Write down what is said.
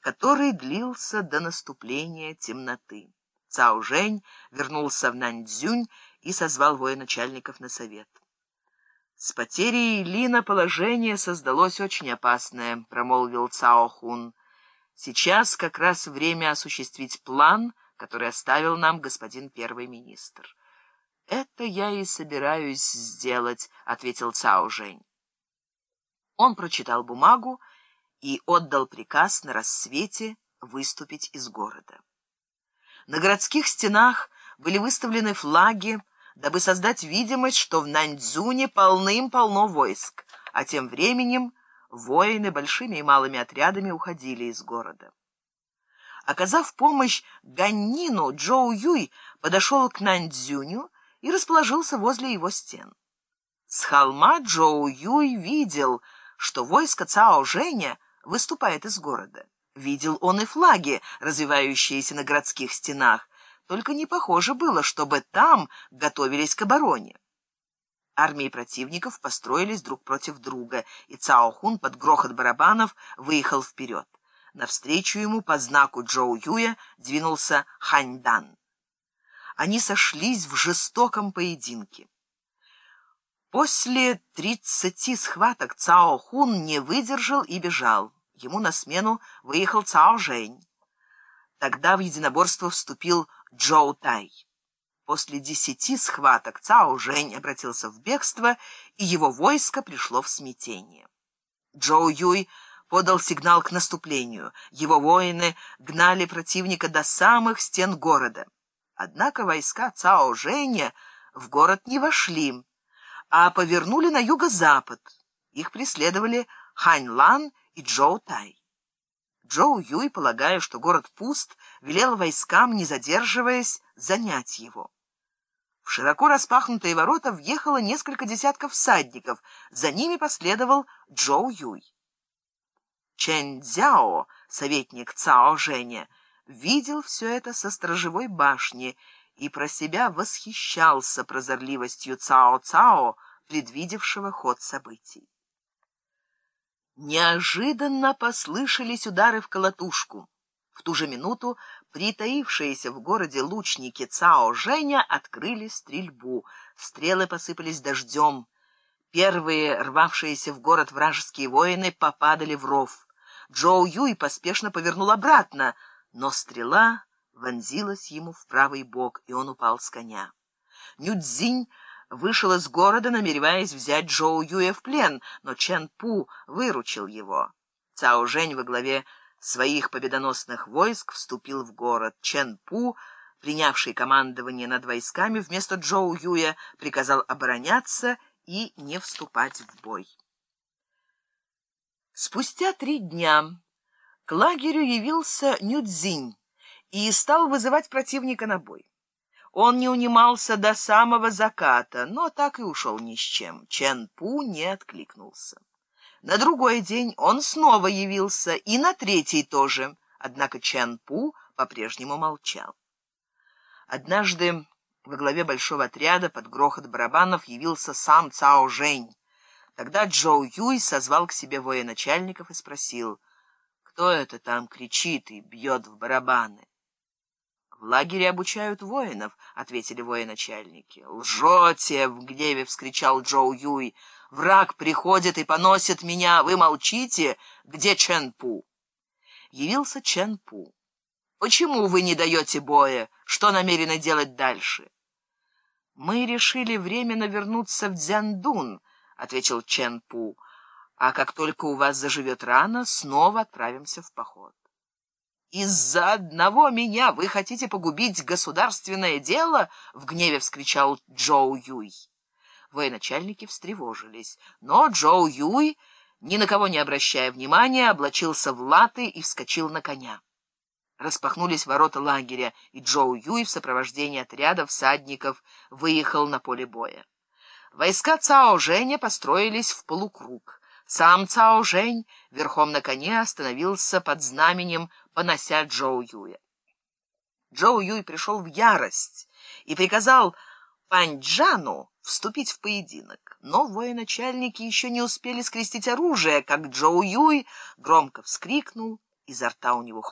который длился до наступления темноты. Цао Жень вернулся в Наньцзюнь и созвал военачальников на совет. «С потерей Лина положение создалось очень опасное», — промолвил Цао Хун. «Сейчас как раз время осуществить план, который оставил нам господин первый министр». «Это я и собираюсь сделать», — ответил Цао Жень. Он прочитал бумагу и отдал приказ на рассвете выступить из города. На городских стенах были выставлены флаги, дабы создать видимость, что в Наньцзуне полным-полно войск, а тем временем воины большими и малыми отрядами уходили из города. Оказав помощь Ганнину, Джоу Юй подошел к Наньцзюню и расположился возле его стен. С холма Джоу Юй видел, что войско Цао Женя выступает из города. Видел он и флаги, развивающиеся на городских стенах, только не похоже было, чтобы там готовились к обороне. Армии противников построились друг против друга, и Цао Хун под грохот барабанов выехал вперед. Навстречу ему по знаку Джоу Юя двинулся Хань Дан. Они сошлись в жестоком поединке. После тридцати схваток Цао Хун не выдержал и бежал. Ему на смену выехал Цао Жень. Тогда в единоборство вступил Джоу Тай. После десяти схваток Цао Жень обратился в бегство, и его войско пришло в смятение. Джоу Юй подал сигнал к наступлению. Его воины гнали противника до самых стен города. Однако войска Цао Женя в город не вошли а повернули на юго-запад. Их преследовали Хань Лан и Джоу Тай. Джоу Юй, полагая, что город пуст, велел войскам, не задерживаясь, занять его. В широко распахнутые ворота въехало несколько десятков всадников, за ними последовал Джоу Юй. Чэнь Цзяо, советник Цао Женя, видел все это со сторожевой башни и про себя восхищался прозорливостью Цао-Цао, предвидевшего ход событий. Неожиданно послышались удары в колотушку. В ту же минуту притаившиеся в городе лучники Цао Женя открыли стрельбу. Стрелы посыпались дождем. Первые рвавшиеся в город вражеские воины попадали в ров. Джоу Юй поспешно повернул обратно, но стрела вонзилась ему в правый бок, и он упал с коня. Нюдзинь вышел из города, намереваясь взять Джоу Юя в плен, но Чен Пу выручил его. Цао Жень во главе своих победоносных войск вступил в город. Чен Пу, принявший командование над войсками, вместо Джоу Юя приказал обороняться и не вступать в бой. Спустя три дня к лагерю явился Нюдзинь, и стал вызывать противника на бой. Он не унимался до самого заката, но так и ушел ни с чем. Чен Пу не откликнулся. На другой день он снова явился, и на третий тоже, однако Чен Пу по-прежнему молчал. Однажды во главе большого отряда под грохот барабанов явился сам Цао Жень. Тогда Джоу Юй созвал к себе военачальников и спросил, кто это там кричит и бьет в барабаны. «В лагере обучают воинов», — ответили военачальники. «Лжете!» — в гневе вскричал Джоу Юй. «Враг приходит и поносит меня. Вы молчите? Где Чен Пу?» Явился Чен Пу. «Почему вы не даете боя? Что намерены делать дальше?» «Мы решили временно вернуться в Дзяндун», — ответил Чен Пу. «А как только у вас заживет рана, снова отправимся в поход». «Из-за одного меня вы хотите погубить государственное дело?» — в гневе вскричал Джоу Юй. Военачальники встревожились, но Джоу Юй, ни на кого не обращая внимания, облачился в латы и вскочил на коня. Распахнулись ворота лагеря, и Джоу Юй в сопровождении отряда всадников выехал на поле боя. Войска Цао Женя построились в полукруг. Сам Цао Жень верхом на коне остановился под знаменем понося Джоу Юя. Джоу Юй пришел в ярость и приказал Паньчжану вступить в поединок. Но военачальники еще не успели скрестить оружие, как Джоу Юй громко вскрикнул Изо рта у него